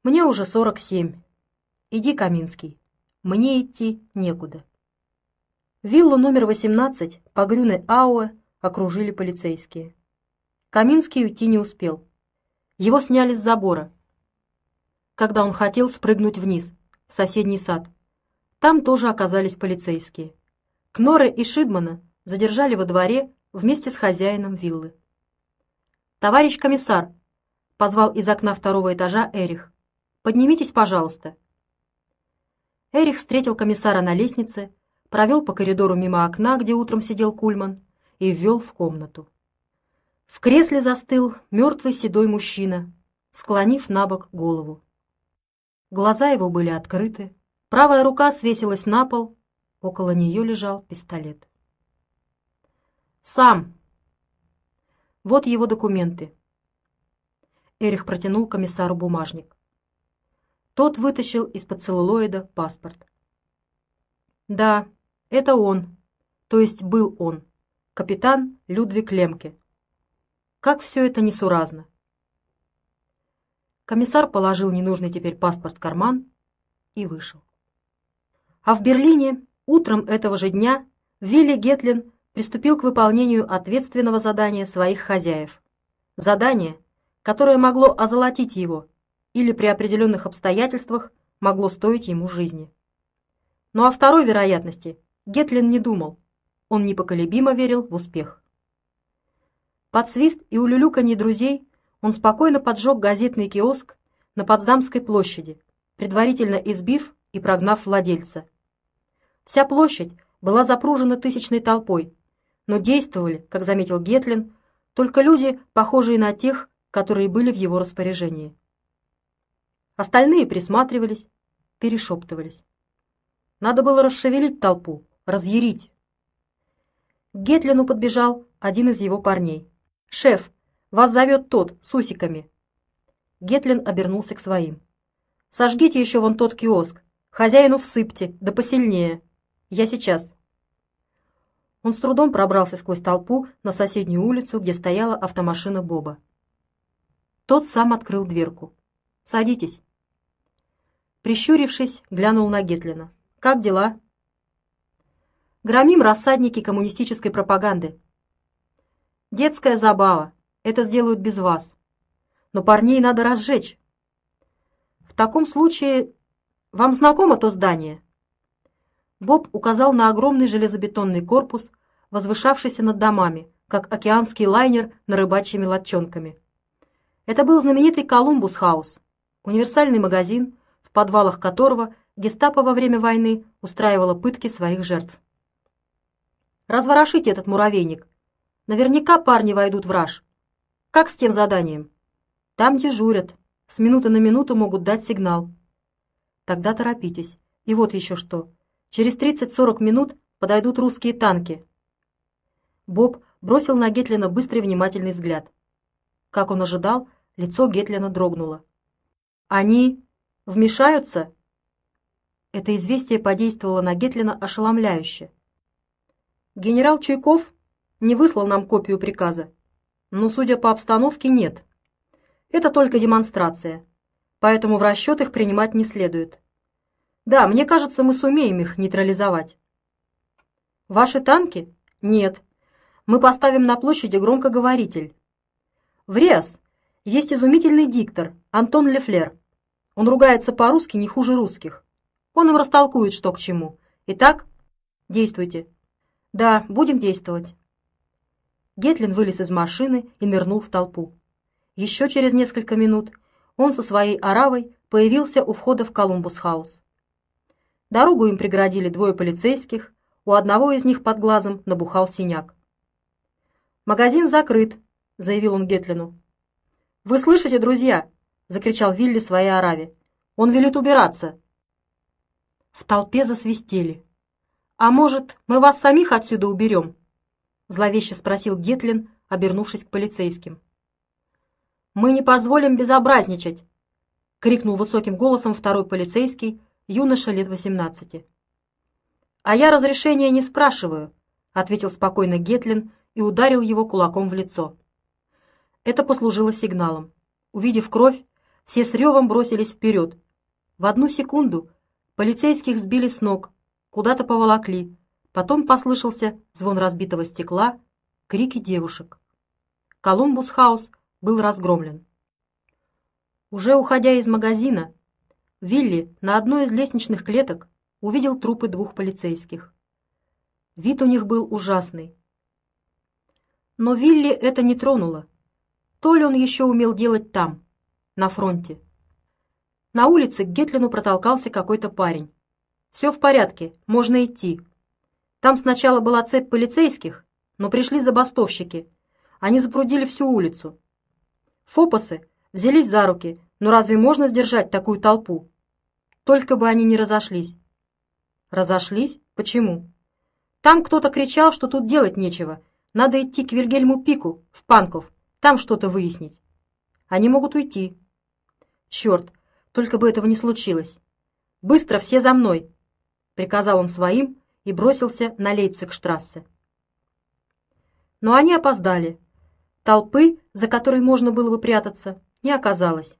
Мне уже сорок семь. Иди, Каминский, мне идти некуда. Виллу номер 18 по Грюне Ауэ окружили полицейские. Каминский уйти не успел. Его сняли с забора, когда он хотел спрыгнуть вниз, в соседний сад. Там тоже оказались полицейские. Кнора и Шидмана задержали во дворе вместе с хозяином виллы. «Товарищ комиссар!» — позвал из окна второго этажа Эрих. «Поднимитесь, пожалуйста». Эрих встретил комиссара на лестнице провел по коридору мимо окна, где утром сидел Кульман, и ввел в комнату. В кресле застыл мертвый седой мужчина, склонив на бок голову. Глаза его были открыты, правая рука свесилась на пол, около нее лежал пистолет. «Сам!» «Вот его документы». Эрих протянул комиссару бумажник. Тот вытащил из-под целлулоида паспорт. «Да, это он, то есть был он, капитан Людвиг Лемке. Как все это несуразно. Комиссар положил ненужный теперь паспорт в карман и вышел. А в Берлине утром этого же дня Вилли Гетлин приступил к выполнению ответственного задания своих хозяев. Задание, которое могло озолотить его или при определенных обстоятельствах могло стоить ему жизни. Но о второй вероятности Гетлин не думал. Он непоколебимо верил в успех. Под свист и улюлюканье друзей он спокойно поджег газетный киоск на Потсдамской площади, предварительно избив и прогнав владельца. Вся площадь была запружена тысячной толпой, но действовали, как заметил Гетлин, только люди, похожие на тех, которые были в его распоряжении. Остальные присматривались, перешептывались. Надо было расшевелить толпу, разъярить. К Гетлину подбежал один из его парней. «Шеф, вас зовет тот, с усиками». Гетлин обернулся к своим. «Сожгите еще вон тот киоск. Хозяину всыпьте, да посильнее. Я сейчас». Он с трудом пробрался сквозь толпу на соседнюю улицу, где стояла автомашина Боба. Тот сам открыл дверку. «Садитесь». Прищурившись, глянул на Гетлина. «Как дела?» Громим рассадники коммунистической пропаганды. Детская забава. Это сделают без вас. Но парней надо разжечь. В таком случае... Вам знакомо то здание? Боб указал на огромный железобетонный корпус, возвышавшийся над домами, как океанский лайнер на рыбачьими лодчонками. Это был знаменитый Колумбус Хаус, универсальный магазин, в подвалах которого гестапо во время войны устраивало пытки своих жертв. Разворошите этот муравейник. Наверняка парни войдут в раж. Как с тем заданием? Там дежурят. С минуты на минуту могут дать сигнал. Тогда торопитесь. И вот еще что. Через 30-40 минут подойдут русские танки. Боб бросил на Гетлина быстрый внимательный взгляд. Как он ожидал, лицо Гетлина дрогнуло. «Они вмешаются?» Это известие подействовало на Гетлина ошеломляюще. Генерал Чуйков не выслал нам копию приказа, но, судя по обстановке, нет. Это только демонстрация, поэтому в расчет их принимать не следует. Да, мне кажется, мы сумеем их нейтрализовать. Ваши танки? Нет. Мы поставим на площади громкоговоритель. В РЕАС есть изумительный диктор Антон Лефлер. Он ругается по-русски не хуже русских. Он им растолкует, что к чему. Итак, действуйте. «Да, будем действовать». Гетлин вылез из машины и нырнул в толпу. Еще через несколько минут он со своей оравой появился у входа в Колумбус-хаус. Дорогу им преградили двое полицейских, у одного из них под глазом набухал синяк. «Магазин закрыт», — заявил он Гетлину. «Вы слышите, друзья?» — закричал Вилли своей ораве. «Он велит убираться». В толпе засвистели. «А может, мы вас самих отсюда уберем?» Зловеще спросил Гетлин, обернувшись к полицейским. «Мы не позволим безобразничать!» — крикнул высоким голосом второй полицейский, юноша лет восемнадцати. «А я разрешения не спрашиваю», — ответил спокойно Гетлин и ударил его кулаком в лицо. Это послужило сигналом. Увидев кровь, все с ревом бросились вперед. В одну секунду полицейских сбили с ног, куда-то поволокли. Потом послышался звон разбитого стекла, крики девушек. Колумбус-хаус был разгромлен. Уже уходя из магазина, Вилли на одной из лестничных клеток увидел трупы двух полицейских. Вид у них был ужасный. Но Вилли это не тронуло. То ли он еще умел делать там, на фронте. На улице к Гетлину протолкался какой-то парень. «Все в порядке, можно идти». Там сначала была цепь полицейских, но пришли забастовщики. Они запрудили всю улицу. Фопосы взялись за руки, но разве можно сдержать такую толпу? Только бы они не разошлись. Разошлись? Почему? Там кто-то кричал, что тут делать нечего. Надо идти к Вильгельму Пику, в Панков, там что-то выяснить. Они могут уйти. Черт, только бы этого не случилось. Быстро все за мной, приказал он своим и бросился на Лейпциг-штрассе. Но они опоздали. Толпы, за которой можно было бы прятаться, не оказалось.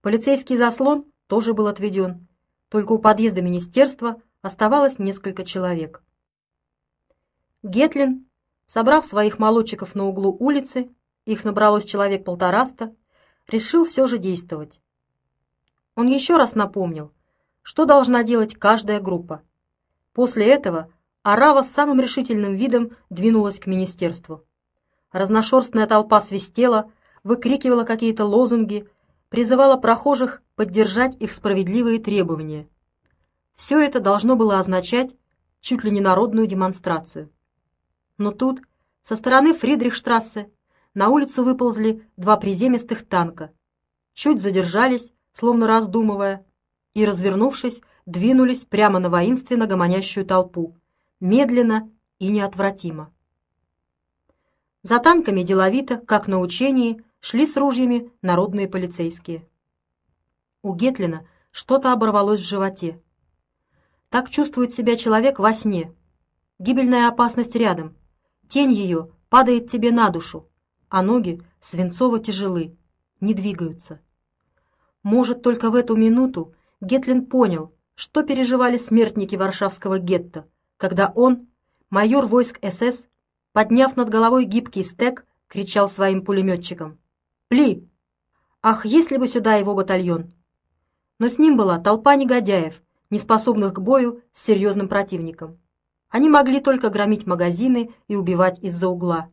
Полицейский заслон тоже был отведен. Только у подъезда министерства оставалось несколько человек. Гетлин, собрав своих молодчиков на углу улицы, их набралось человек полтораста, решил все же действовать. Он еще раз напомнил, что должна делать каждая группа. После этого Арава с самым решительным видом двинулась к министерству. Разношерстная толпа свистела, выкрикивала какие-то лозунги, призывала прохожих поддержать их справедливые требования. Все это должно было означать чуть ли не народную демонстрацию. Но тут, со стороны Фридрихштрассе, на улицу выползли два приземистых танка. Чуть задержались, словно раздумывая, и, развернувшись, двинулись прямо на воинственно гомонящую толпу, медленно и неотвратимо. За танками деловито, как на учении, шли с ружьями народные полицейские. У Гетлина что-то оборвалось в животе. Так чувствует себя человек во сне. Гибельная опасность рядом. Тень ее падает тебе на душу, а ноги свинцово тяжелы, не двигаются. Может, только в эту минуту Гетлин понял, что переживали смертники Варшавского гетто, когда он, майор войск СС, подняв над головой гибкий стек, кричал своим пулеметчикам «Пли!» Ах, если бы сюда его батальон! Но с ним была толпа негодяев, не способных к бою с серьезным противником. Они могли только громить магазины и убивать из-за угла.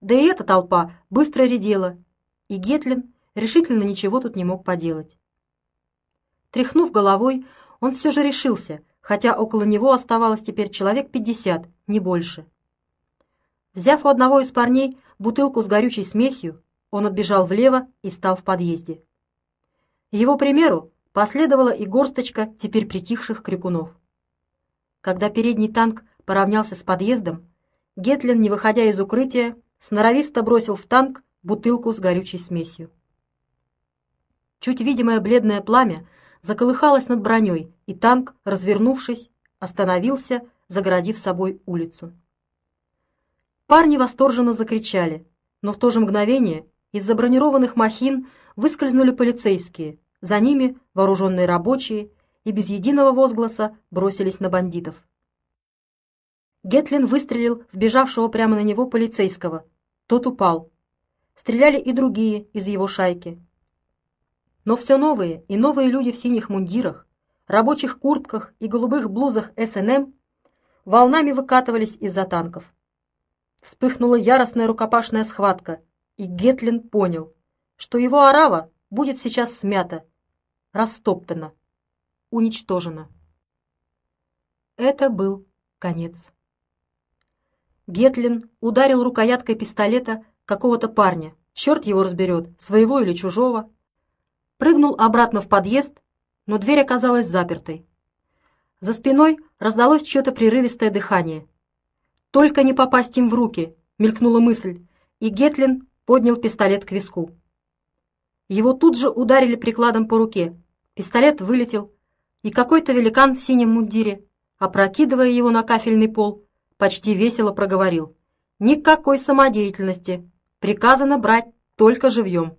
Да и эта толпа быстро редела, и Гетлин решительно ничего тут не мог поделать. Тряхнув головой, он все же решился, хотя около него оставалось теперь человек пятьдесят, не больше. Взяв у одного из парней бутылку с горючей смесью, он отбежал влево и стал в подъезде. Его примеру последовала и горсточка теперь притихших крикунов. Когда передний танк поравнялся с подъездом, Гетлин, не выходя из укрытия, сноровисто бросил в танк бутылку с горючей смесью. Чуть видимое бледное пламя заколыхалось над броней, и танк, развернувшись, остановился, загородив собой улицу. Парни восторженно закричали, но в то же мгновение из-за бронированных махин выскользнули полицейские, за ними вооруженные рабочие и без единого возгласа бросились на бандитов. Гетлин выстрелил в бежавшего прямо на него полицейского. Тот упал. Стреляли и другие из его шайки. Но все новые и новые люди в синих мундирах, рабочих куртках и голубых блузах СНМ волнами выкатывались из-за танков. Вспыхнула яростная рукопашная схватка, и Гетлин понял, что его арава будет сейчас смята, растоптана, уничтожена. Это был конец. Гетлин ударил рукояткой пистолета какого-то парня, черт его разберет, своего или чужого, прыгнул обратно в подъезд, но дверь оказалась запертой. За спиной раздалось чье-то прерывистое дыхание. «Только не попасть им в руки!» — мелькнула мысль, и Гетлин поднял пистолет к виску. Его тут же ударили прикладом по руке. Пистолет вылетел, и какой-то великан в синем мундире, опрокидывая его на кафельный пол, почти весело проговорил. «Никакой самодеятельности. Приказано брать только живьем».